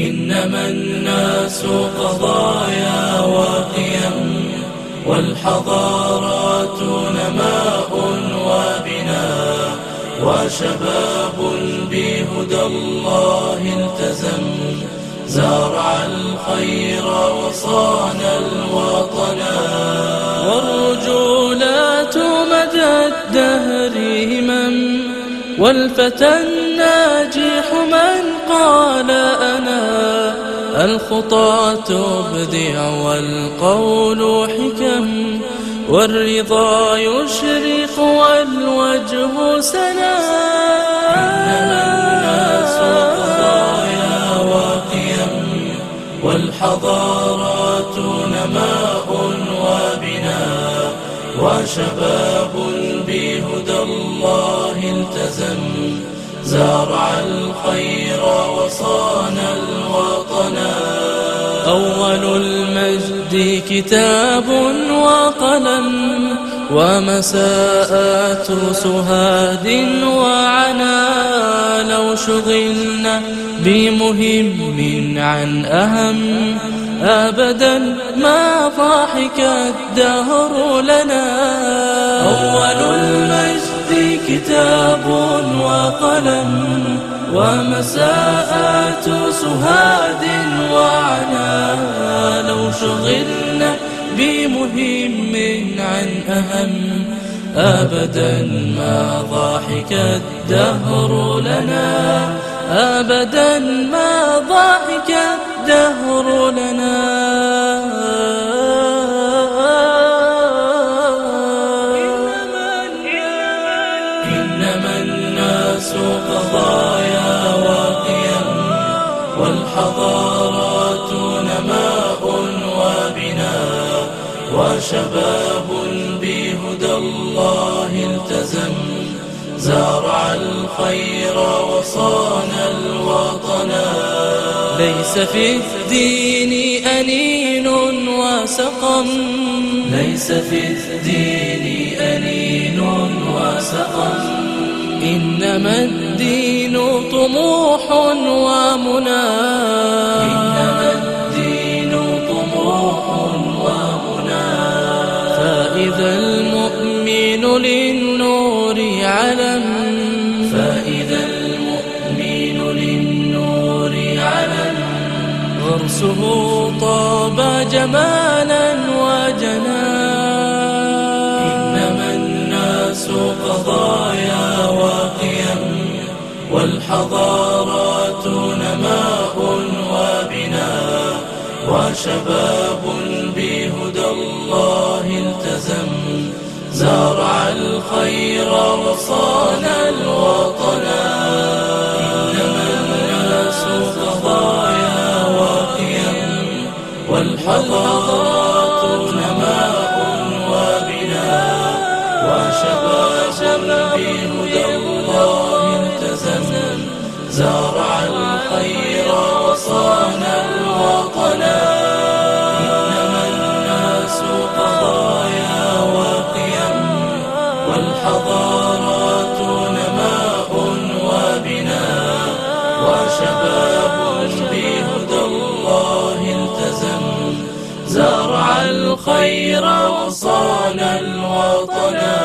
إنما الناس قضايا وقيم والحضارات نماء وبناء وشباب بهدى الله التزم. زارع الخير وصان الوطنا والرجولات مدى الدهر همم والفتى الناجح من قال الخطى تبدع والقول حكم والرضا يشرق والوجه سنا. الناس قضايا وقيم والحضارات نماء وبناء وشباب بهدى الله التزم زارع الخير أول المجد كتاب وقلم ومساءات سهاد وعنا لو شغلنا بمهم عن أهم أبدا ما ضحك الدهر لنا. أول المجد كتاب وقلم ومساءات سهاد وعنا لو شغلنا بمهم عن أهم أبدا ما ضحك الدهر لنا أبدا ما ضحك الدهر لنا والحضارات نماء وبناء وشباب بهدى الله التزم. زارع الخير وصان الوطنا ليس في الدين أنين وسقم. ليس في الدين أنين وسقم. إنما الدين طموح ومنى إنما الدين طموح ومنى فإذا المؤمن للنور علم. فإذا المؤمن للنور علم. غرسه طاب جمالا وجنا. إنما الناس قضايا وقيم والحضارات نماء وبناء وشباب بهدى الله التزم زارع الخير وصان الوطنا والحضارات نماء وبناء وشباب بهدى الله التزم. زرع الخير وصان الوطنا